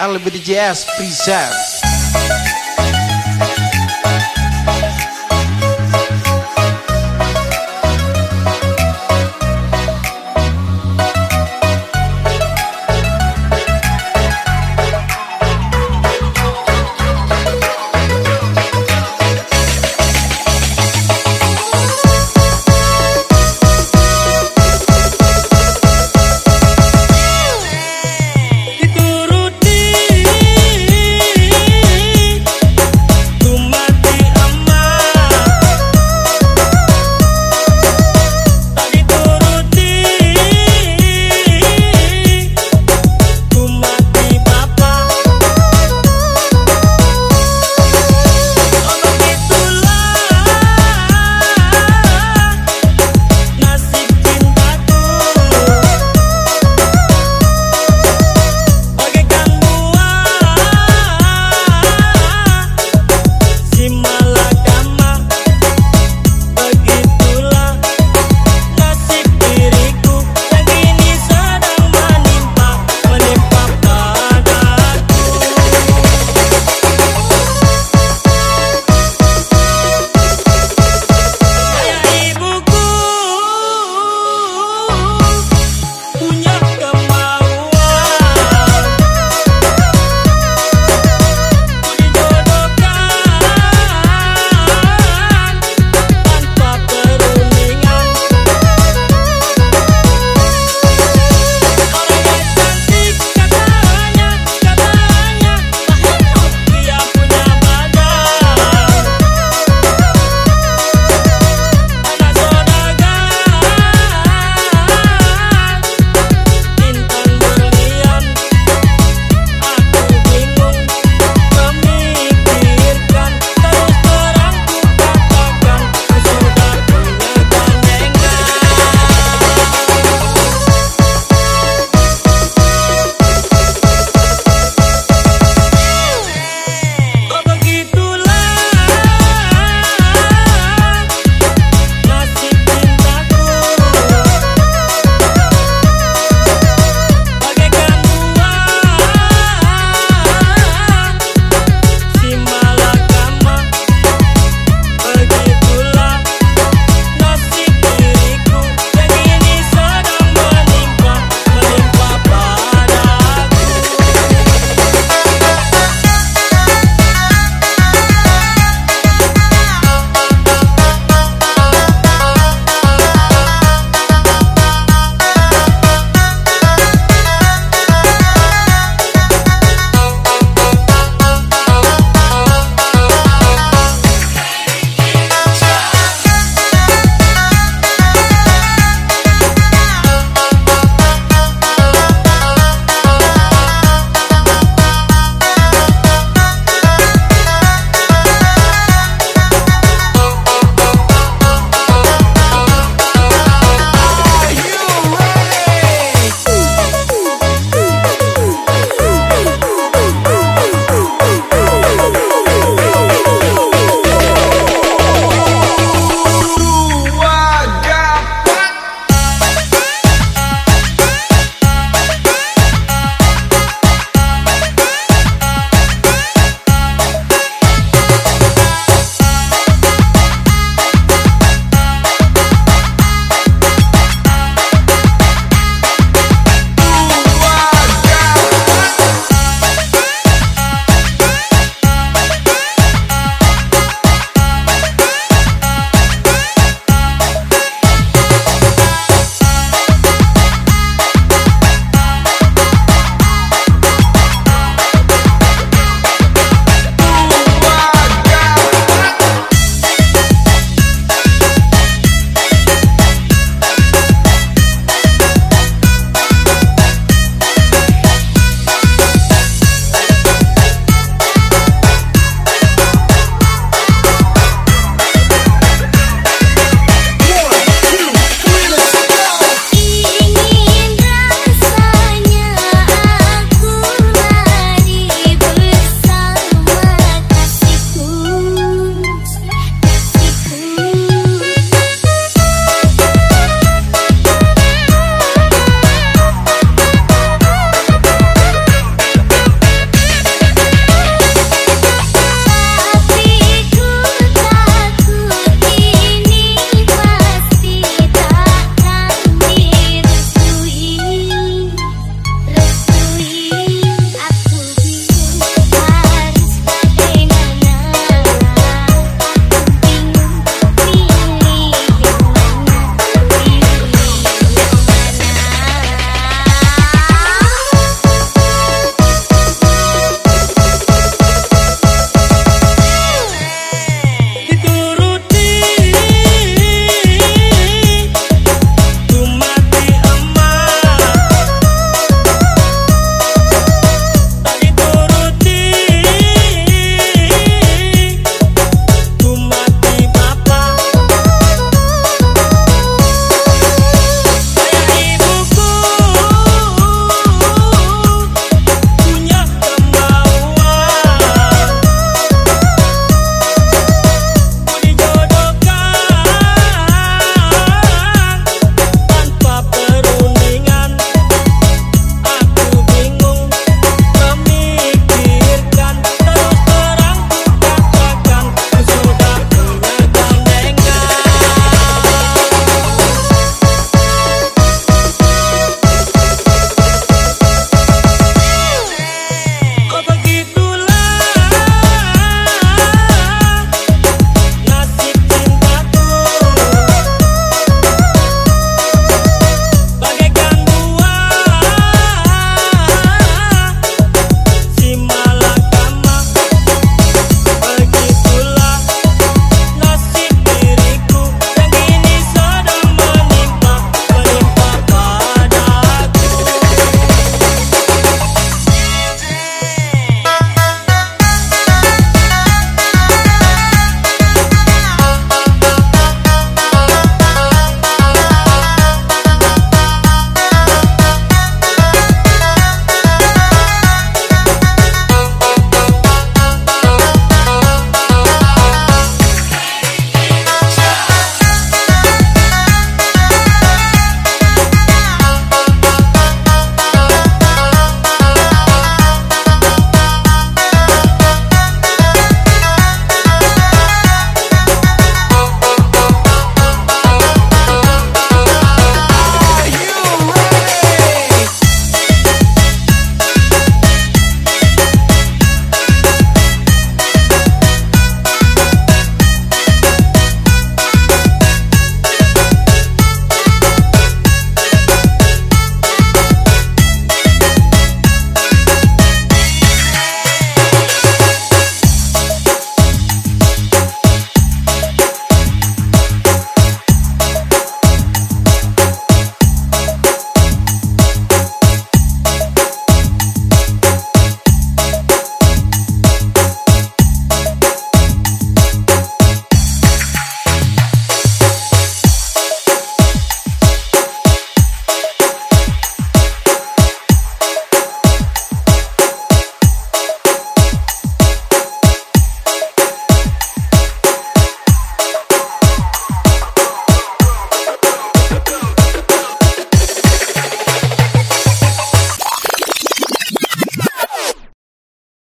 LBDJS presents